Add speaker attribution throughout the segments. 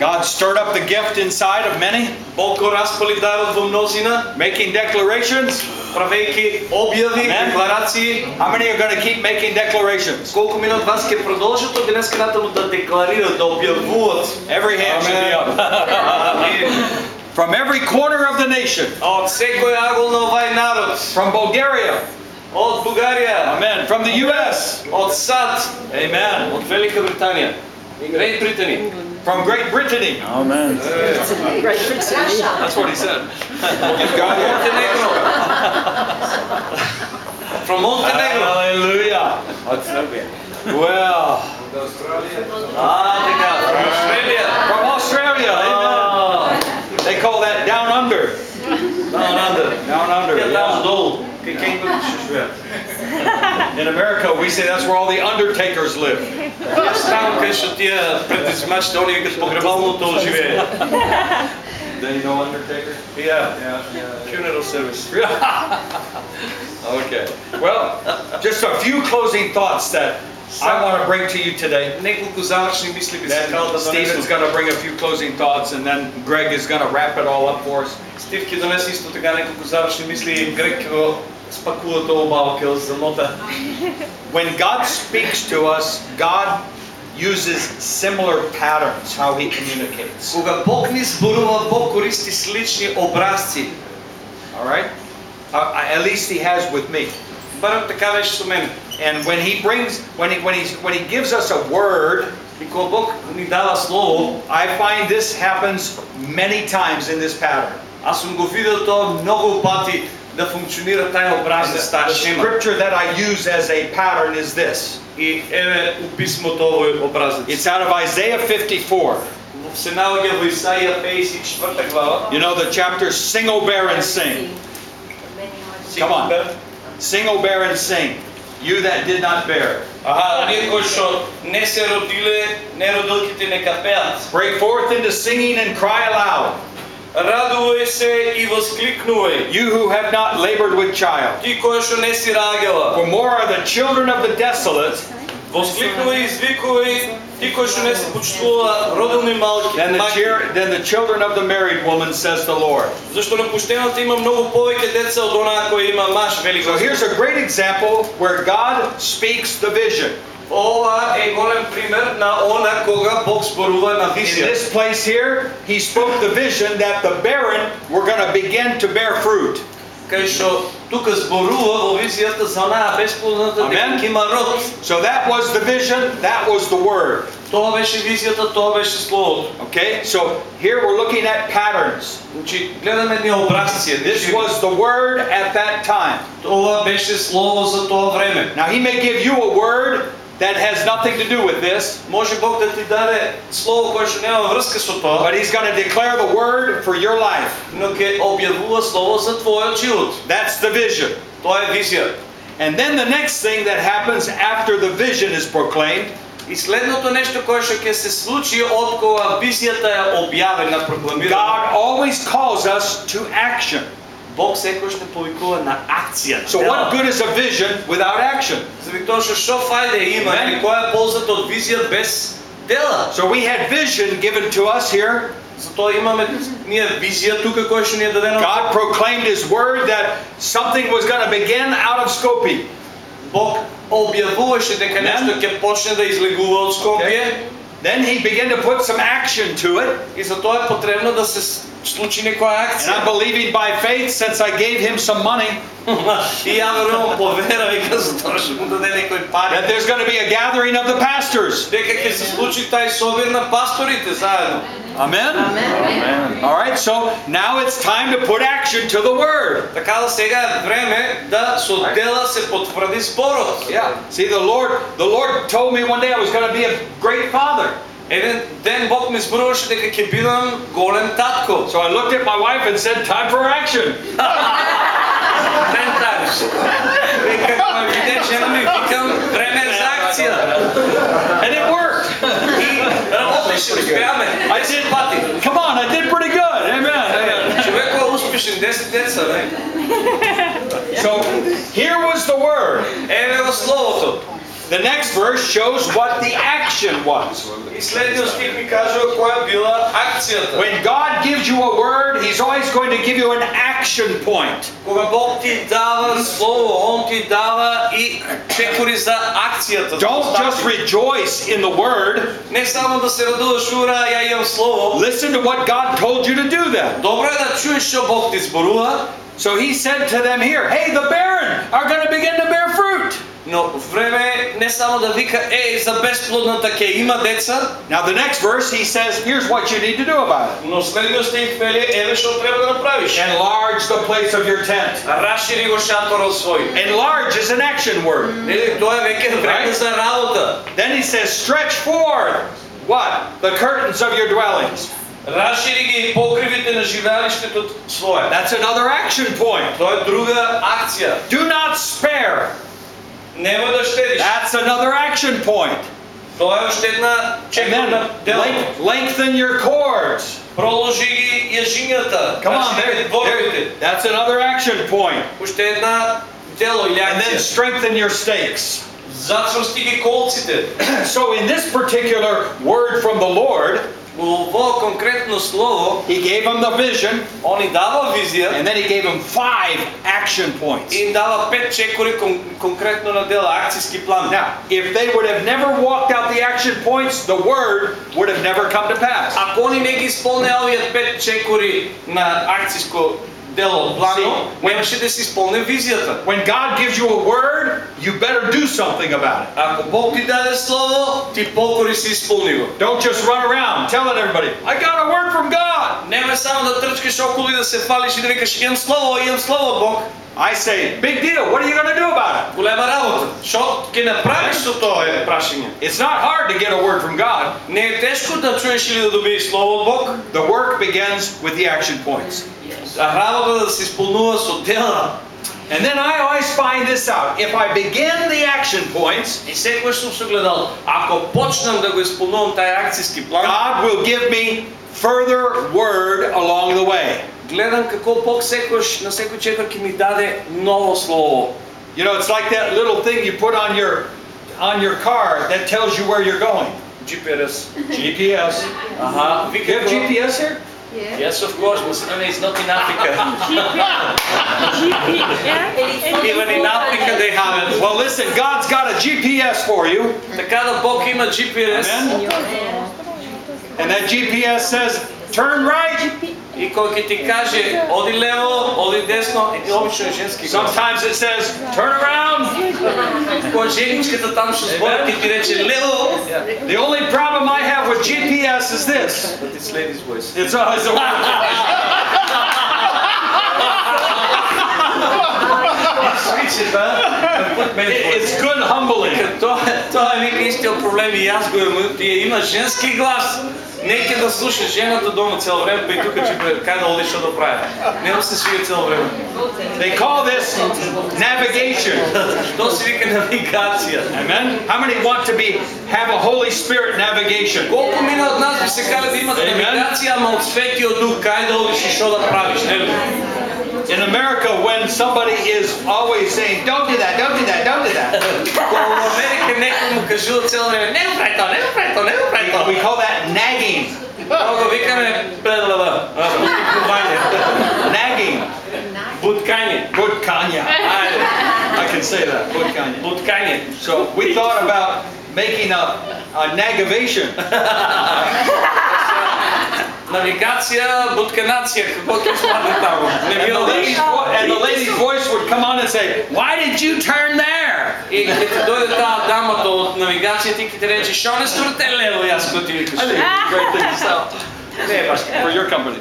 Speaker 1: God stirred up the gift inside of many,
Speaker 2: Бог го распали дарот во мнозина,
Speaker 1: making declarations.
Speaker 2: правејќи објави,
Speaker 1: Amen.
Speaker 2: декларации.
Speaker 1: How many are going to keep making declarations?
Speaker 2: Колку мина од вас ќе продолжат од денеска натаму да декларираат, да објавуваат
Speaker 1: Every hand should be up.
Speaker 2: Амин.
Speaker 1: From every corner of the nation,
Speaker 2: од секој агол на овај народ,
Speaker 1: from Bulgaria,
Speaker 2: од Бугарија,
Speaker 1: amen, from the U.S.,
Speaker 2: од САД,
Speaker 1: amen,
Speaker 2: од Велика Британија, Great Britain,
Speaker 1: From Great Brittany.
Speaker 3: Amen. Great Brittany.
Speaker 1: That's what he said. God
Speaker 2: Montenegro. From Montenegro.
Speaker 1: Hallelujah. That's so good. Well.
Speaker 2: From Australia. From Australia.
Speaker 1: From Australia. Amen. They call that down under.
Speaker 2: Down under.
Speaker 1: Down under. Yeah,
Speaker 2: that was old.
Speaker 1: In America, we say that's where all the undertakers live.
Speaker 2: Јас таму кај што тие предприемачите, они викат погребалното живее.
Speaker 1: Then you know undertaker?
Speaker 2: Yeah,
Speaker 1: Yeah, yeah.
Speaker 2: funeral service.
Speaker 1: Okay. Well, just a few closing thoughts that I want to bring to you today.
Speaker 2: Неколку завршни мисли би
Speaker 1: Then
Speaker 2: сакал да
Speaker 1: Stephen's
Speaker 2: донесам.
Speaker 1: going to bring a few closing thoughts, and then Greg is going to wrap it all up for us.
Speaker 2: Стив ќе донесе исто така неколку завршни мисли и Грег ќе го спакува тоа убаво ќе го замота.
Speaker 1: When God speaks to us, God uses similar patterns how he communicates.
Speaker 2: Кога Бог ни зборува, Бог користи слични образци.
Speaker 1: All right? Uh, at least he has with me.
Speaker 2: Барем така беше со мене.
Speaker 1: And when he brings, when he, when he, when he gives us a word,
Speaker 2: И кога Бог ни дава слово,
Speaker 1: I find this happens many times in this pattern.
Speaker 2: аз сум го видел тоа многу пати да функционира тај
Speaker 1: And
Speaker 2: образец,
Speaker 1: the,
Speaker 2: таа
Speaker 1: the
Speaker 2: шема.
Speaker 1: scripture that I use as a pattern is this.
Speaker 2: И еве у писмото овој образец.
Speaker 1: It's out of Isaiah 54.
Speaker 2: се наоѓа во Исаија 54 глава.
Speaker 1: You know the chapter Sing, O Barren, Sing. Come on. Sing, O barren, sing. You that did not bear.
Speaker 2: Аха, оние кои што не се родиле, не родилките нека пеат.
Speaker 1: Break forth into singing and cry aloud.
Speaker 2: Радувај се и воскликнувај.
Speaker 1: You who have not labored with child.
Speaker 2: Ти кој што не си раѓала.
Speaker 1: For more are the children of the desolate
Speaker 2: Воскликнувај и извикувај. Ти кој што не си почитувала родилни малки.
Speaker 1: than the,
Speaker 2: маки.
Speaker 1: cheer, than the children of the married woman, says the Lord.
Speaker 2: Зашто на пуштената има многу повеќе деца од онаа која има маж, вели
Speaker 1: So
Speaker 2: Господ.
Speaker 1: here's a great example where God speaks the vision.
Speaker 2: Ова е голем пример на она кога Бог зборува на
Speaker 1: In
Speaker 2: визија.
Speaker 1: this place here, he spoke the vision that the barren were going to begin to bear fruit.
Speaker 2: Кај што тука зборува во визијата за онаа бесплодната дека
Speaker 1: Амен.
Speaker 2: ќе има род.
Speaker 1: So that was the vision, that was the word.
Speaker 2: Тоа беше визијата, тоа беше словото.
Speaker 1: Okay, so here we're looking at patterns.
Speaker 2: Значи, гледаме едни образци.
Speaker 1: This
Speaker 2: Значи,
Speaker 1: was the word at that time.
Speaker 2: Ова беше слово за тоа време.
Speaker 1: Now, he may give you a word that has nothing to do with this,
Speaker 2: Може Бог да ти даде слово кое што нема врска со тоа,
Speaker 1: but he's going to declare the word for your life.
Speaker 2: но ќе објавува слово за твојот живот.
Speaker 1: That's the vision.
Speaker 2: Тоа е визија.
Speaker 1: And then the next thing that happens after the vision is proclaimed
Speaker 2: И следното нешто кое што ќе се случи од кога визијата е објавена, прокламирана.
Speaker 1: God always calls us to action.
Speaker 2: Бог секојаш не повикува на акција.
Speaker 1: So, what good is a vision without action?
Speaker 2: Заради тоа што што фајде има,
Speaker 1: Амен.
Speaker 2: или која е ползата од визија без дела?
Speaker 1: So, we had vision given to us here.
Speaker 2: Затоа имаме ние визија тука која што ни е дадена.
Speaker 1: God proclaimed His word that something was going to begin out of Skopje.
Speaker 2: Бог објавуваше дека
Speaker 1: Амен.
Speaker 2: нешто ќе почне да излегува од Скопје.
Speaker 1: Then He began to put some action to it.
Speaker 2: И за тоа е потребно да се с- случи некоја
Speaker 1: And I'm
Speaker 2: акција.
Speaker 1: believing by faith, since I gave Him some money,
Speaker 2: И ја верувам по вера вика за тоа што му даде некој
Speaker 1: that
Speaker 2: пари.
Speaker 1: there's going to be a gathering of the pastors.
Speaker 2: Дека ќе се случи тај собир на пасторите заедно.
Speaker 1: Amen?
Speaker 3: Amen.
Speaker 1: All right, so now it's time to put action to the word.
Speaker 2: Така да сега е време да со дела се потврди зборот.
Speaker 1: Yeah. See, the Lord, the Lord told me one day I was going to be a great father.
Speaker 2: Еден ден Бог ми зборуваше дека ќе бидам голем татко.
Speaker 1: So I looked at my wife and said, "Time for action."
Speaker 2: Ден такш. Вика кога виде жена ми викам време е за акција.
Speaker 1: And it worked. I did
Speaker 2: pretty.
Speaker 1: Come on, I did pretty good. Amen. So here was the word.
Speaker 2: And it was slow.
Speaker 1: The next verse shows what the action was. When God gives you a word, He's always going to give you an action point. Don't just rejoice in the word. Listen to what God told you to do then.
Speaker 2: Добро е да чуеш што Бог ти зборува,
Speaker 1: So He said to them here, Hey, the barren are going to begin to bear fruit.
Speaker 2: но време е не само да вика, ей, за безплодната ќе има деца,
Speaker 1: Now, the next verse, He says, Here's what you need to do about it
Speaker 2: но следниот стих вели, еве што треба да направиш.
Speaker 1: enlarge the place of your tent.
Speaker 2: Расшири го шаторот свој.
Speaker 1: Enlarge is an action word.
Speaker 2: Нели, тоа е веќе време за работа.
Speaker 1: Then He says, Stretch forth what? The curtains of your dwellings.
Speaker 2: Расшири ги покривите на живеалиштето свое.
Speaker 1: That's another action point.
Speaker 2: Тоа е друга акција.
Speaker 1: Do not spare.
Speaker 2: Нема да штедиш.
Speaker 1: That's another action point.
Speaker 2: Тоа е уште една
Speaker 1: And
Speaker 2: чекорна
Speaker 1: then
Speaker 2: дела.
Speaker 1: length- lengthen your cords.
Speaker 2: Проложи ги јажињата.
Speaker 1: Come on,
Speaker 2: Расшири
Speaker 1: there,
Speaker 2: ги дворовите.
Speaker 1: there- that's another action point.
Speaker 2: Уште една дело или
Speaker 1: And then
Speaker 2: акција.
Speaker 1: strengthen your stakes.
Speaker 2: Зацврсти ги колците.
Speaker 1: So in this particular word from the Lord,
Speaker 2: Во ово конкретно слово,
Speaker 1: he gave them the vision,
Speaker 2: он им дава визија
Speaker 1: and then he gave them five action points.
Speaker 2: и им дава пет чекори кон, конкретно на дела, акцијски план.
Speaker 1: Now, if they would have never walked out the action points, the word would have never come to pass.
Speaker 2: Ако они не ги исполнеа овие пет чекори на акцијско дело, плано, немаше да се исполне визијата.
Speaker 1: When God gives you a word, you better do something about it.
Speaker 2: Ако Бог ти даде слово, ти покори се исполни го.
Speaker 1: Don't just run around telling everybody, I got a word from God.
Speaker 2: Нема само да трчкаш околу и да се фалиш и да викаш имам слово, имам слово од Бог.
Speaker 1: I say, big deal. What are you going to do about it?
Speaker 2: Голема работа. Што ќе направиш со тоа е прашање.
Speaker 1: It's not hard to get a word from God.
Speaker 2: Не е тешко да чуеш или да добиеш слово од Бог.
Speaker 1: The work begins with the action points.
Speaker 2: А работа да се исполнува со дела.
Speaker 1: And then I always find this out. If I begin the action points,
Speaker 2: И секогаш сум се гледал, ако почнам да го исполнувам тај акцијски план,
Speaker 1: God will give me further word along the way.
Speaker 2: гледам како Бог секогаш на секој чекор ќе ми даде ново слово.
Speaker 1: You know, it's like that little thing you put on your on your car that tells you where you're going.
Speaker 2: GPS.
Speaker 1: GPS.
Speaker 2: Аха,
Speaker 1: You have
Speaker 2: вика
Speaker 1: GPS here?
Speaker 2: Yes, of course, Macedonia is not in Africa. Even in Africa they have it.
Speaker 1: Well, listen, God's got a GPS for you,
Speaker 2: Така да Бог има GPS.
Speaker 1: Amen. and that GPS says turn right. Sometimes it says turn around. The only problem I have with GPS is this.
Speaker 2: But it's voice.
Speaker 1: It's a
Speaker 2: Switch
Speaker 1: It's good humbling.
Speaker 2: To, to problem i jaz go imam. Ti imaš ženski. Неќе да слуша жената дома цело време, па и тука че бе, кај да оди што да прави. Нема се свија цело време.
Speaker 1: They call this navigation.
Speaker 2: Тоа се вика навигација.
Speaker 1: Amen. How many want to be have a Holy Spirit navigation?
Speaker 2: Колку мина од нас би се кале да имат
Speaker 1: Amen.
Speaker 2: навигација, ама од светиот дух кај да одиш и што да правиш, нели?
Speaker 1: In America, when somebody is always saying, don't do that, don't do that, don't do that. we call that nagging. nagging.
Speaker 2: Butkanya.
Speaker 1: Butkanya.
Speaker 2: I,
Speaker 1: I can say that. Butkanya. So we thought about making a, a nagavation.
Speaker 2: Навигација, бутканација, како ќе спадне таму. Не
Speaker 1: And
Speaker 2: би
Speaker 1: the, lady's
Speaker 2: одиш.
Speaker 1: vo- and the lady's voice would come on and say, "Why did you turn there?"
Speaker 2: И ќе ти дојде таа дамата од навигација, ти ќе ти рече, шо не стрте лево, јас кој ти викаш.
Speaker 1: I think it's a great thing to sell
Speaker 2: Не е баш
Speaker 1: for your company.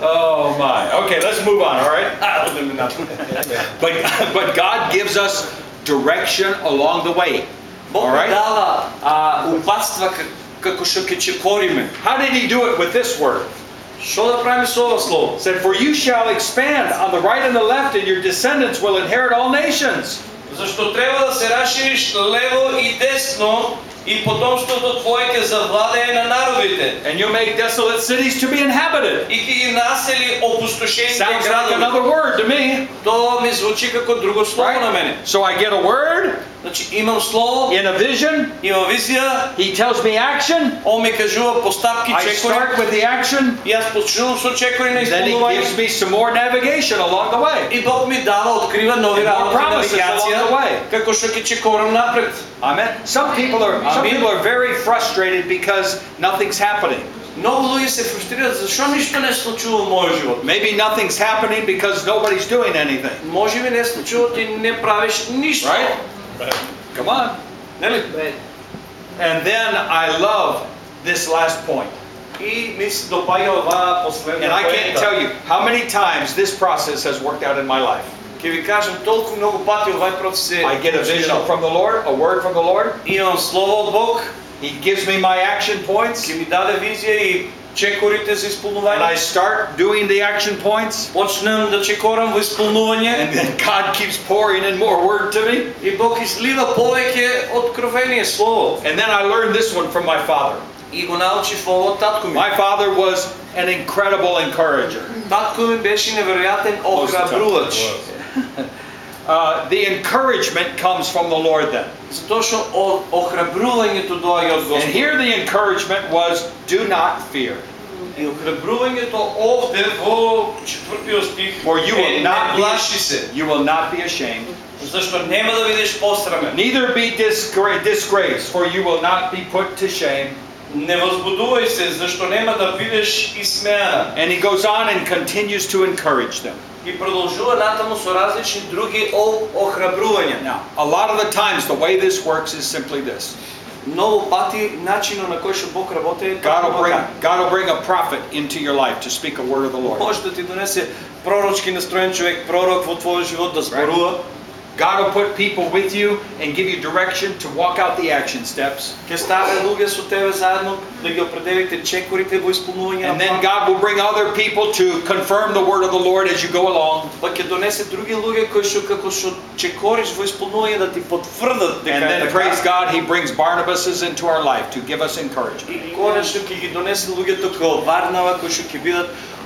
Speaker 1: oh my. Okay, let's move on. All right.
Speaker 2: А, одеме натаму.
Speaker 1: But but God gives us direction along the way.
Speaker 2: Бог
Speaker 1: All
Speaker 2: ни
Speaker 1: right.
Speaker 2: дава а, упатства как- како што ќе чекориме.
Speaker 1: How did He do it with this word?
Speaker 2: Што да правиме со ова слово?
Speaker 1: It said, "For you shall expand on the right and the left, and your descendants will inherit all nations."
Speaker 2: Зашто треба да се расшириш лево и десно и потомството твое ќе завладее на народите.
Speaker 1: And you'll make desolate cities to be inhabited.
Speaker 2: И ќе ги насели опустошените
Speaker 1: Sounds like
Speaker 2: градови.
Speaker 1: another word to me.
Speaker 2: Тоа ми звучи како друго слово на мене.
Speaker 1: So I get a word,
Speaker 2: Значи имам слово,
Speaker 1: In a vision,
Speaker 2: имам визија,
Speaker 1: He tells me action.
Speaker 2: он ми кажува постапки,
Speaker 1: I start
Speaker 2: чекори,
Speaker 1: with the action.
Speaker 2: и аз почнувам со чекори на
Speaker 1: Then He gives
Speaker 2: исполнување.
Speaker 1: me some more navigation along the way.
Speaker 2: И Бог ми дава, открива нови
Speaker 1: And more
Speaker 2: работи,
Speaker 1: promises
Speaker 2: навигација,
Speaker 1: along the way.
Speaker 2: како што ќе чекорам напред.
Speaker 1: Amen. Some people are some
Speaker 2: Amen.
Speaker 1: people are very frustrated because nothing's happening.
Speaker 2: Многу луѓе се фрустрираат зашо ништо не се случува во мојот живот.
Speaker 1: Maybe nothing's happening because nobody's doing anything.
Speaker 2: Може би не се случува ти не правиш ништо.
Speaker 1: Right? Come on.
Speaker 2: Нели?
Speaker 1: And then I love this last point.
Speaker 2: И ми се допаѓа оваа последна
Speaker 1: And I can't
Speaker 2: поента.
Speaker 1: tell you how many times this process has worked out in my life.
Speaker 2: Ќе ви кажам толку многу пати овај процес е
Speaker 1: I get a vision from the Lord, a word from the Lord.
Speaker 2: Имам слово од Бог,
Speaker 1: He gives me my action points.
Speaker 2: ќе ми даде визија и чекорите за
Speaker 1: And I
Speaker 2: исполнување.
Speaker 1: start doing the action points.
Speaker 2: Почнем да чекорам во исполнување
Speaker 1: And then God keeps pouring in more word to me.
Speaker 2: и Бог излива повеќе откровение слово.
Speaker 1: And then I learned this one from my father.
Speaker 2: И го научив ово од татко ми.
Speaker 1: My father was an incredible encourager.
Speaker 2: Татко ми беше неверојатен охрабрувач.
Speaker 1: Uh, the encouragement comes from the Lord then.
Speaker 2: Затоа што о- охрабрувањето доаѓа од
Speaker 1: And
Speaker 2: Господ.
Speaker 1: here the encouragement was do not fear.
Speaker 2: И охрабрувањето овде во четвртиот стих
Speaker 1: For you will
Speaker 2: е,
Speaker 1: not
Speaker 2: не плаши се,
Speaker 1: be, you will not be ashamed.
Speaker 2: зашто нема да бидеш посрамен.
Speaker 1: Neither be disgra- disgraced, for you will not be put to shame.
Speaker 2: Не возбудувај се, зашто нема да бидеш исмеана.
Speaker 1: And he goes on and continues to encourage them.
Speaker 2: И продолжува натаму со различни други охрабрувања.
Speaker 1: Now, a lot of the times, the way this works is simply this
Speaker 2: Многу пати начинот на кој што Бог работи е
Speaker 1: God will, bring,
Speaker 2: така.
Speaker 1: God will bring a prophet into your life to speak a word of the Lord.
Speaker 2: Може да ти донесе пророчки настроен човек, пророк во твојот живот да зборува.
Speaker 1: God will put people with you and give you direction to walk out the action steps. And then God will bring other people to confirm the word of the Lord as you go along. And then praise God, He brings Barnabas into our life to give us encouragement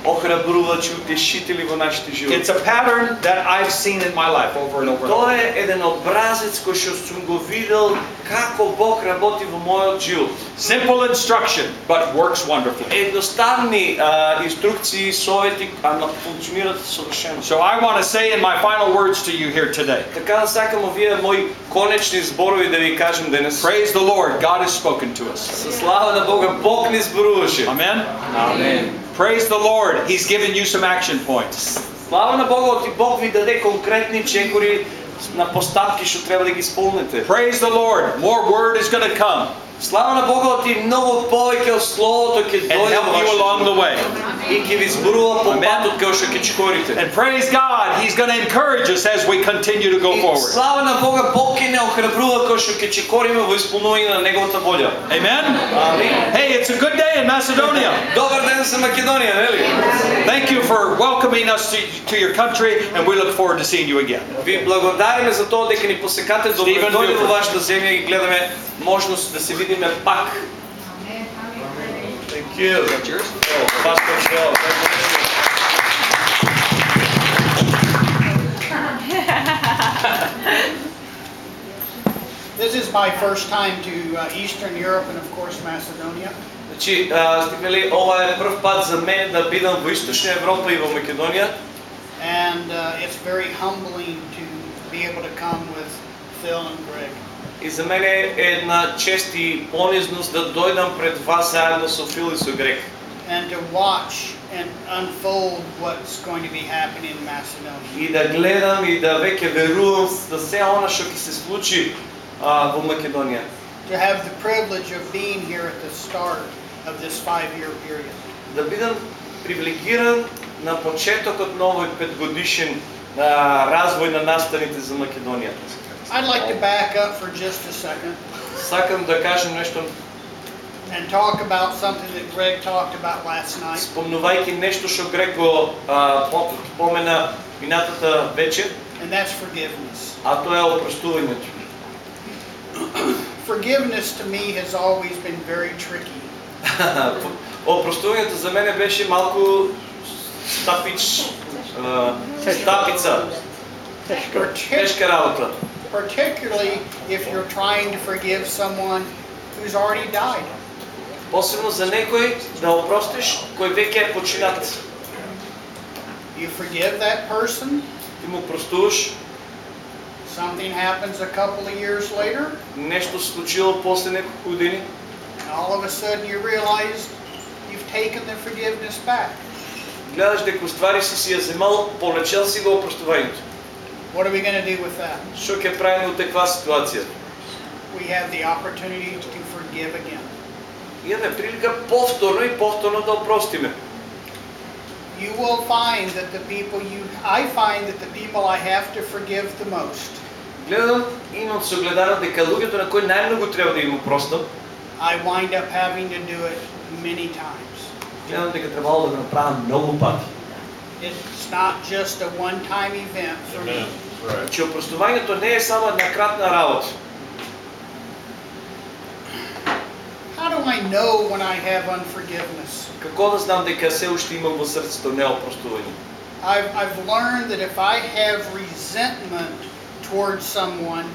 Speaker 2: И конечно ќе ги донесе луѓето као Варнава кои што ќе бидат охрабрувачи, утешители во нашите животи.
Speaker 1: It's a pattern that I've seen in my life over and over. And over.
Speaker 2: Тоа е еден образец кој што сум го видел како Бог работи во мојот живот.
Speaker 1: Simple instruction, but works wonderfully.
Speaker 2: Едноставни а, инструкции, совети, ама функционираат совршено.
Speaker 1: So I want to say in my final words to you here today
Speaker 2: Така да сакам овие мои конечни зборови да ви кажем денес.
Speaker 1: praise the Lord, God has spoken to us.
Speaker 2: Со слава на Бога, Бог ни зборуваше.
Speaker 1: Amen?
Speaker 2: Амен.
Speaker 1: Praise the Lord, He's given you some action points.
Speaker 2: Слава на Бога, оти Бог ви даде конкретни чекори на постапки што треба да ги исполните.
Speaker 1: Praise the Lord, more word is going to come
Speaker 2: Слава на Бога, оти многу повеќе од словото ќе
Speaker 1: and
Speaker 2: дојде
Speaker 1: help
Speaker 2: во
Speaker 1: you
Speaker 2: вашето
Speaker 1: along the way.
Speaker 2: и ќе ви зборува по
Speaker 1: Амен.
Speaker 2: патот као што ќе чекорите.
Speaker 1: And praise God, He's going to encourage us as we continue to go
Speaker 2: И
Speaker 1: forward.
Speaker 2: слава на Бога, Бог ќе не охрабрува као што ќе чекориме во исполнување на неговата волја.
Speaker 1: Amen?
Speaker 2: Амин.
Speaker 1: Hey, it's a good day in Macedonia.
Speaker 2: Добар ден за Македонија, нели?
Speaker 1: Thank you for welcoming us to, to your country, and we look forward to seeing you again.
Speaker 2: Ви благодариме за тоа дека ни посекате добре
Speaker 1: Стивен
Speaker 2: дојде
Speaker 1: Билфорд.
Speaker 2: во вашата земја и гледаме можност да се видиме пак. Thank you.
Speaker 1: Is that yours?
Speaker 2: Пастор Шел.
Speaker 3: This is my first time to uh, Eastern Europe and of course Macedonia.
Speaker 2: Значи, а, стигнали, ова е прв пат за мен да бидам во Источна Европа и во Македонија.
Speaker 3: And uh, it's very humbling to be able to come with Phil and Greg.
Speaker 2: И за мене е една чест и понизност да дојдам пред вас заедно со Фил и со Грег.
Speaker 3: And to watch and unfold what's going to be happening in Macedonia.
Speaker 2: И да гледам и да веќе верувам да се она што ќе се случи а, во Македонија.
Speaker 3: To have the privilege of being here at the start of this five-year period.
Speaker 2: Да бидам привилегиран на почетокот на овој петгодишен развој на настаните за Македонија.
Speaker 3: I'd like to back up for just a second
Speaker 2: Сакам да кажем нешто,
Speaker 3: and talk about something that Greg talked about last night.
Speaker 2: спомнувајќи нешто што Грег го а, по- спомена минатата вечер,
Speaker 3: And that's forgiveness.
Speaker 2: а тоа е опростувањето.
Speaker 3: Forgiveness to me has always been very tricky.
Speaker 2: Опростувањето за мене беше малку стапич, а, стапица,
Speaker 3: Partic-
Speaker 2: тешка работа.
Speaker 3: particularly if you're trying to forgive someone who's already died.
Speaker 2: Посебно за некој да опростиш кој веќе е починат.
Speaker 3: You forgive that person,
Speaker 2: Ти му простуваш,
Speaker 3: something happens a couple of years later,
Speaker 2: нешто се случило после неколку години
Speaker 3: and all of a sudden you realize you've taken the forgiveness back.
Speaker 2: гледаш дека ствари си си ја земал, полечел си го опростувањето.
Speaker 3: What are we going to do with that?
Speaker 2: Што ќе правиме у таква ситуација?
Speaker 3: We have the opportunity to forgive again.
Speaker 2: Имаме прилика повторно и повторно да опростиме.
Speaker 3: You will find that the people you, I find that the people I have to forgive the most,
Speaker 2: Гледам, имам согледано дека луѓето на кои најмногу треба да им опростам,
Speaker 3: I wind up having to do it many times.
Speaker 2: гледам дека требало да го направам многу пати.
Speaker 3: It's not just a one-time event for me.
Speaker 2: Значи опростувањето не е само една кратна работа.
Speaker 3: How do I know when I have unforgiveness?
Speaker 2: Како да знам дека се уште имам во срцето неопростување?
Speaker 3: I've, I've learned that if I have resentment towards someone,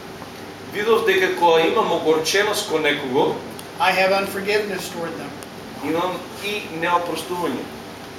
Speaker 2: Видов дека кога имам огорченост кон некого,
Speaker 3: I have unforgiveness toward them.
Speaker 2: имам и неопростување.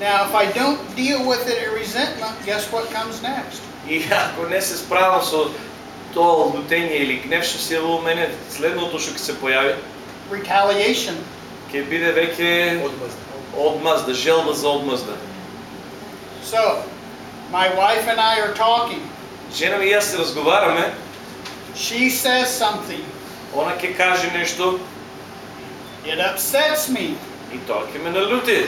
Speaker 3: Now, if I don't deal with it at resentment, guess what comes next?
Speaker 2: И ако не се справам со тоа лутење или гнев што се јавува у мене, следното што ќе се појави,
Speaker 3: Retaliation.
Speaker 2: ќе биде веќе одмазда, желба за одмазда.
Speaker 3: So, my wife and I are talking.
Speaker 2: Жена ми и јас се разговараме,
Speaker 3: She says something.
Speaker 2: она ќе каже нешто
Speaker 3: It upsets me.
Speaker 2: и тоа ќе ме налути.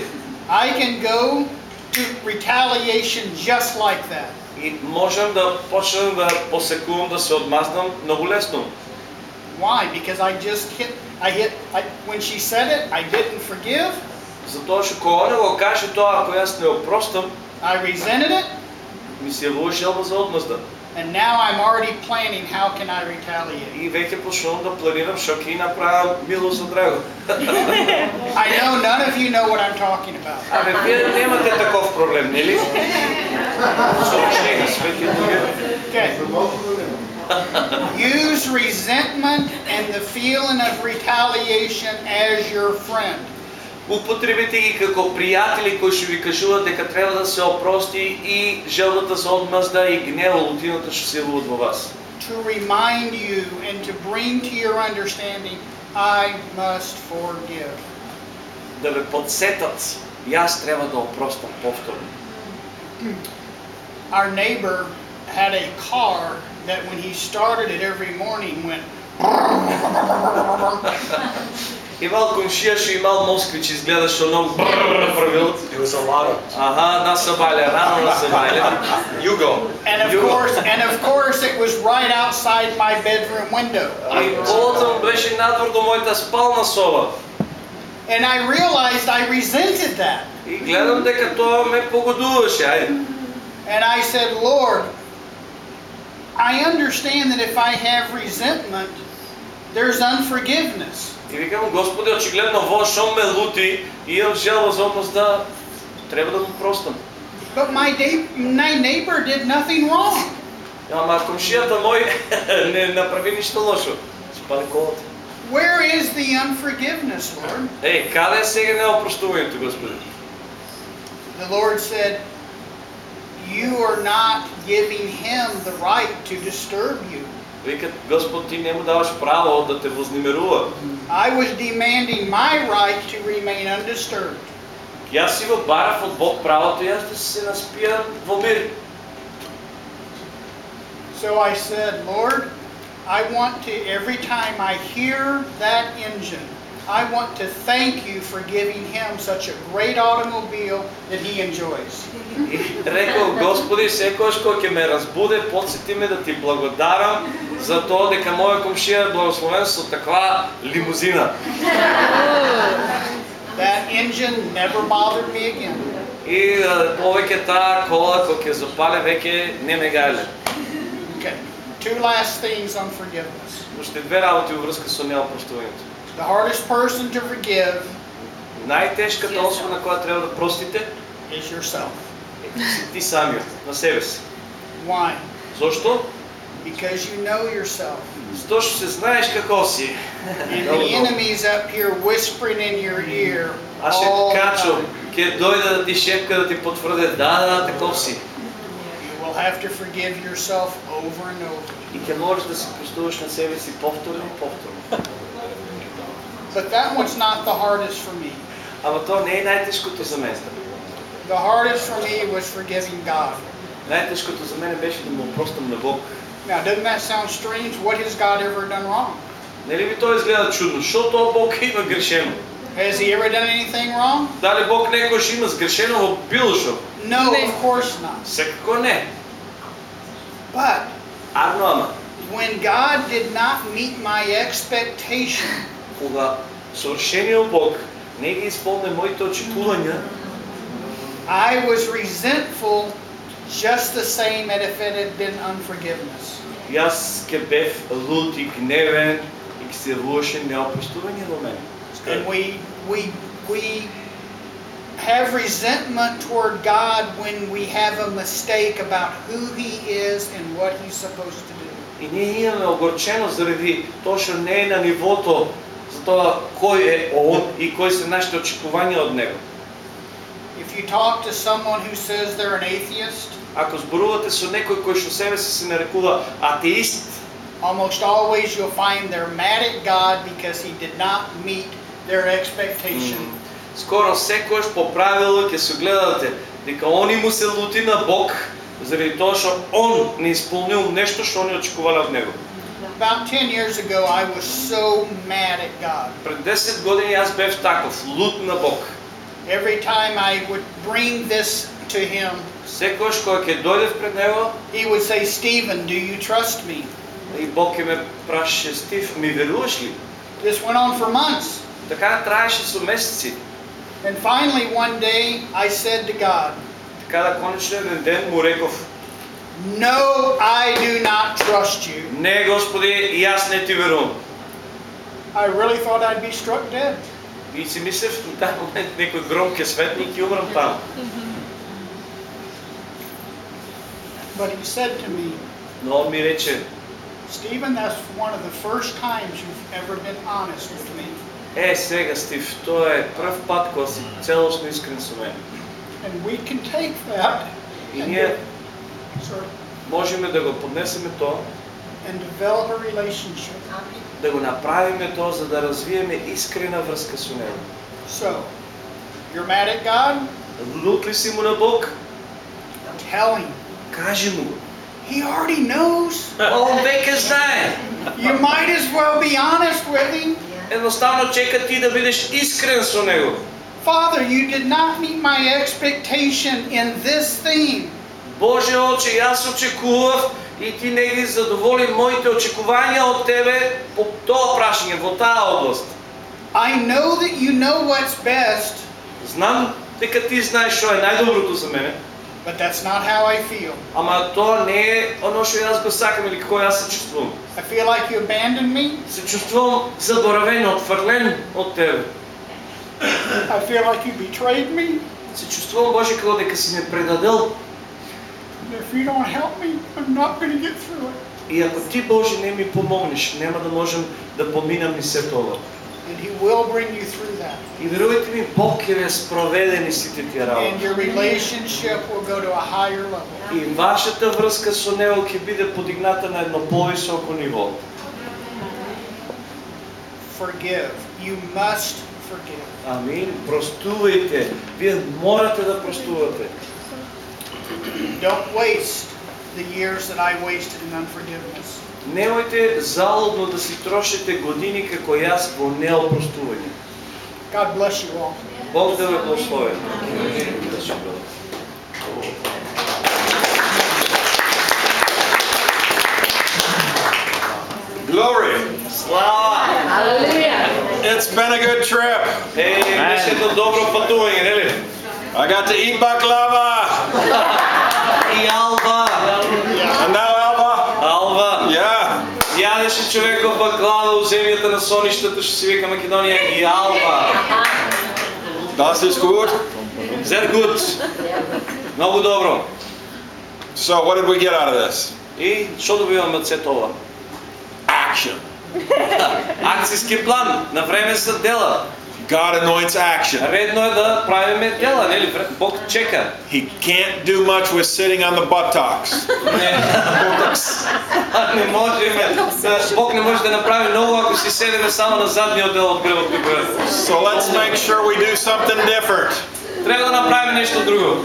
Speaker 3: I can go to retaliation just like that.
Speaker 2: И можам да почнам да посекувам, да се одмазнам многу лесно.
Speaker 3: Why? Because I just hit, I hit, I, when she said it, I didn't forgive.
Speaker 2: Затоа што кога она го каже тоа, ако јас не опростам,
Speaker 3: I resented it.
Speaker 2: ми се јавува желба за одмазда.
Speaker 3: And now I'm already planning how can I retaliate.
Speaker 2: И веќе почнувам да планирам што ќе и направам мило за драго.
Speaker 3: I know none of you know what I'm talking about.
Speaker 2: Абе, вие немате таков проблем, нели? Со речени, свеќе луѓе.
Speaker 3: Okay. Use resentment and the feeling of retaliation as your friend.
Speaker 2: Употребите ги како пријатели кои што ви кажуваат дека треба да се опрости и желбата за одмазда и гневот, лутината што се во вас.
Speaker 3: to remind you and to bring to your understanding, I must forgive.
Speaker 2: Да ве подсетат, јас треба да опростам повторно.
Speaker 3: Our neighbor had a car that when he started it every morning went,
Speaker 2: Имал комшија што имал москвич, изгледа што многу брррр правил.
Speaker 1: It was a lot of.
Speaker 2: Аха, на сабале, рано на сабале.
Speaker 1: You go.
Speaker 3: and of
Speaker 2: You-
Speaker 3: course, and of course, it was right outside my bedroom window.
Speaker 2: И колото му беше надвор до мојата спална соба.
Speaker 3: And I realized I resented that.
Speaker 2: И гледам дека тоа ме погодуваше, ајде.
Speaker 3: And I said, Lord, I understand that if I have resentment, there's unforgiveness.
Speaker 2: И викам, Господи, очигледно во што ме лути и имам желба за одмазда, треба да му простам.
Speaker 3: But my, da- my neighbor did nothing wrong.
Speaker 2: Ама комшијата мој не направи ништо лошо. Спали колата.
Speaker 3: Where is the unforgiveness, Lord?
Speaker 2: Еј, каде е сега неопростувањето, Господи?
Speaker 3: The Lord said, You are not giving him the right to disturb you.
Speaker 2: Викат, Господ, ти не му даваш право да те вознемерува.
Speaker 3: I was demanding my right to remain undisturbed.
Speaker 2: Јас си го барав од Бог правото јас да се наспијам во мир.
Speaker 3: So I said, Lord, I want to, every time I hear that engine, I want to thank you for giving him such a great automobile that he enjoys.
Speaker 2: И рекол, Господи, секојаш кој ќе ме разбуде, подсети ме да ти благодарам за тоа дека моја комшија е благословен со таква лимузина.
Speaker 3: That engine never bothered me again.
Speaker 2: И а, повеќе таа кола кој ќе запале веќе не ме гајле.
Speaker 3: Okay. Two last things on forgiveness.
Speaker 2: Уште две работи во врска со неопростувањето.
Speaker 3: The hardest person to forgive
Speaker 2: Најтешката особа на која треба да простите
Speaker 3: is yourself.
Speaker 2: си ти самиот, на себе си.
Speaker 3: Why?
Speaker 2: Зошто?
Speaker 3: Because you know yourself.
Speaker 2: Затоа што се знаеш како си.
Speaker 3: And
Speaker 2: Много
Speaker 3: the
Speaker 2: добро.
Speaker 3: enemy's up here whispering in your ear
Speaker 2: Аз ќе
Speaker 3: all the
Speaker 2: качо,
Speaker 3: time.
Speaker 2: ќе дојде да ти шепка да ти потврде, да, да, таков си.
Speaker 3: You will have to forgive yourself over and over.
Speaker 2: И ќе можеш да се простуваш на себе си повторно и повторно.
Speaker 3: But that one's not the hardest for me.
Speaker 2: Ама тоа не е најтешкото за мене.
Speaker 3: The hardest for me was forgiving God.
Speaker 2: Најтешкото за мене беше да му опростам на Бог.
Speaker 3: Now, doesn't that sound strange? What has God ever done wrong?
Speaker 2: Нели ви тоа изгледа чудно? Што тоа Бог има грешено?
Speaker 3: Has He ever done anything wrong?
Speaker 2: Дали Бог некојаш има сгрешено во било што?
Speaker 3: No, of course not.
Speaker 2: Секако не.
Speaker 3: But
Speaker 2: Арно ама,
Speaker 3: when God did not meet my expectation,
Speaker 2: кога совршениот Бог не ги исполни моите очекувања,
Speaker 3: I was resentful just the same as if it had been unforgiveness.
Speaker 2: јас ке бев лут и гневен и ке се влоши неопростување во мене.
Speaker 3: And we we we have resentment toward God when we have a mistake about who He is and what He's supposed to do.
Speaker 2: И ние имаме огорченост заради тоа што не е на нивото за тоа кој е он и кои се нашите очекувања од него.
Speaker 3: If you talk to someone who says they're an atheist,
Speaker 2: Ако зборувате со некој кој што себе се нарекува атеист,
Speaker 3: almost always you'll find they're mad at God because He did not meet their expectation.
Speaker 2: скоро секојаш по правило ќе се гледате дека они му се лути на Бог заради тоа што он не исполнил нешто што они очекувале од него.
Speaker 3: About 10 years ago, I was so mad at God.
Speaker 2: Пред 10 години јас бев таков, лут на Бог.
Speaker 3: Every time I would bring this to Him,
Speaker 2: Секојаш кога ќе дојдев пред него
Speaker 3: He would say, Stephen, do you trust me?
Speaker 2: и Бог ќе ме прашаше Стив, ми веруваш ли?
Speaker 3: This went on for months.
Speaker 2: Така траеше со месеци.
Speaker 3: And finally, one day, I said to God,
Speaker 2: Така да конечно еден ден му реков,
Speaker 3: No, I do not trust you.
Speaker 2: не Господи, и јас не ти верувам.
Speaker 3: I really thought I'd be struck dead.
Speaker 2: И си мислев, в таа момент некој гром ќе светни и ќе умрам таму.
Speaker 3: But He said to me,
Speaker 2: Но он ми рече,
Speaker 3: Stephen, that's one of the first times you've ever been honest with me.
Speaker 2: е, сега Стив, тоа е прв пат кога си целосно искрен со мене.
Speaker 3: And we can take that
Speaker 2: И ние
Speaker 3: sorry,
Speaker 2: можеме да го поднесеме тоа,
Speaker 3: and develop a relationship.
Speaker 2: да го направиме тоа за да развиеме искрена врска со него.
Speaker 3: So, you're mad at God?
Speaker 2: Лут ли си му на Бог?
Speaker 3: Tell Him.
Speaker 2: Кажи му го.
Speaker 3: He already knows.
Speaker 2: Он веќе знае.
Speaker 3: You might as well be honest with Him.
Speaker 2: Едноставно чека ти да бидеш искрен со него.
Speaker 3: Father, you did not meet my expectation in this thing.
Speaker 2: Боже Отче, јас очекував и ти не ги задоволи моите очекувања од тебе по тоа прашање, во таа област.
Speaker 3: I know that you know what's best,
Speaker 2: Знам дека ти знаеш што е најдоброто за мене,
Speaker 3: but that's not how I feel.
Speaker 2: ама тоа не е оно што јас го сакам или како јас се чувствувам.
Speaker 3: I feel like you abandoned me.
Speaker 2: Се чувствувам заборавен, отфрлен од тебе.
Speaker 3: I feel like you betrayed me.
Speaker 2: Се чувствувам Боже како дека си ме предадел
Speaker 3: if you don't help me, I'm not going to get through it.
Speaker 2: и ако ти Боже не ми помогнеш, нема да можам да поминам ни се тоа.
Speaker 3: And He will bring you through that.
Speaker 2: И верувајте ми, Бог ќе ве спроведе ни сите тие
Speaker 3: And
Speaker 2: работи.
Speaker 3: your relationship will go to a higher level.
Speaker 2: И вашата врска со него ќе биде подигната на едно повисоко ниво.
Speaker 3: Forgive. You must forgive.
Speaker 2: Амин. Простувајте. Вие морате да простувате.
Speaker 3: Don't waste the years that I wasted in unforgiveness.
Speaker 2: Немојте залудно да си трошите години како јас во неопростување.
Speaker 3: God bless you all.
Speaker 2: Бог да ве благослови.
Speaker 4: Glory.
Speaker 2: Слава!
Speaker 4: It's been a good trip.
Speaker 2: Е, беше едно добро патување, нели?
Speaker 4: I got to eat baklava.
Speaker 2: И Алба!
Speaker 4: And now Alba.
Speaker 2: Алба!
Speaker 4: Yeah.
Speaker 2: Ядеше човеков баклава у земјата на соништата, што се вика Македонија, и Алба.
Speaker 4: Das ist gut.
Speaker 2: Зер гуд. Многу добро.
Speaker 4: So what did we get out of this?
Speaker 2: И што добиваме од сето ова?
Speaker 4: Action.
Speaker 2: Акцијски план, на време за дела.
Speaker 4: God anoints action.
Speaker 2: Редно е да правиме дела, нели? Бог чека.
Speaker 4: He can't do much with sitting on the buttocks.
Speaker 2: Не, не можеме, да- Бог не може да направи много, ако си седеме само на задниот дел од грбот на горе.
Speaker 4: So let's make sure we do something different.
Speaker 2: Треба да направиме нешто друго.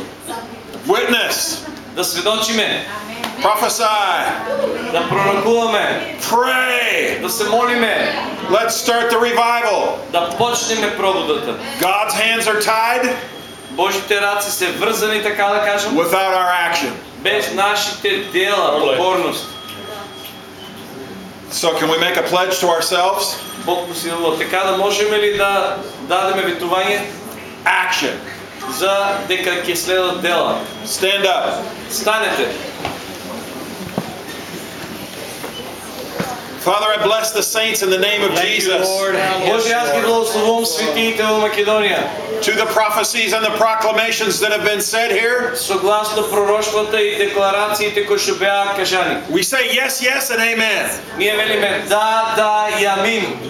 Speaker 4: Witness.
Speaker 2: Да сведочиме,
Speaker 4: Prophesy.
Speaker 2: да пророкуваме,
Speaker 4: Pray.
Speaker 2: да се молиме,
Speaker 4: Let's start the revival.
Speaker 2: да почнеме пробудата.
Speaker 4: God's hands are tied
Speaker 2: Божите раци се врзани, така да кажем,
Speaker 4: without our action.
Speaker 2: без нашите дела, покорност.
Speaker 4: So can we make a pledge to ourselves?
Speaker 2: Бог посилува. Така да можеме ли да дадеме ветување
Speaker 4: Action.
Speaker 2: за дека ќе следат дела?
Speaker 4: Stand up.
Speaker 2: Станете.
Speaker 4: Father, I bless the saints in the name of Jesus. To the prophecies and the proclamations that have been said here. We say yes, yes, and amen.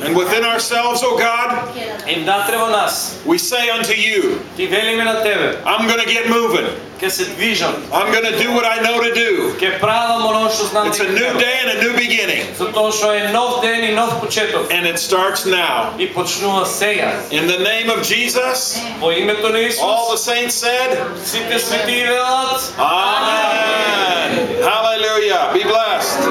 Speaker 4: And within ourselves, O oh God, we say unto you, I'm going to get moving. I'm going to do what I know to do.
Speaker 2: Ќе правам оно што знам
Speaker 4: It's a new day and a new beginning.
Speaker 2: Што е нов ден и нов почеток.
Speaker 4: And it starts now.
Speaker 2: И почнува сега.
Speaker 4: In the name of Jesus.
Speaker 2: Во името на Исус.
Speaker 4: All the saints said.
Speaker 2: Сите свети велат.
Speaker 4: Amen. Hallelujah. Be blessed.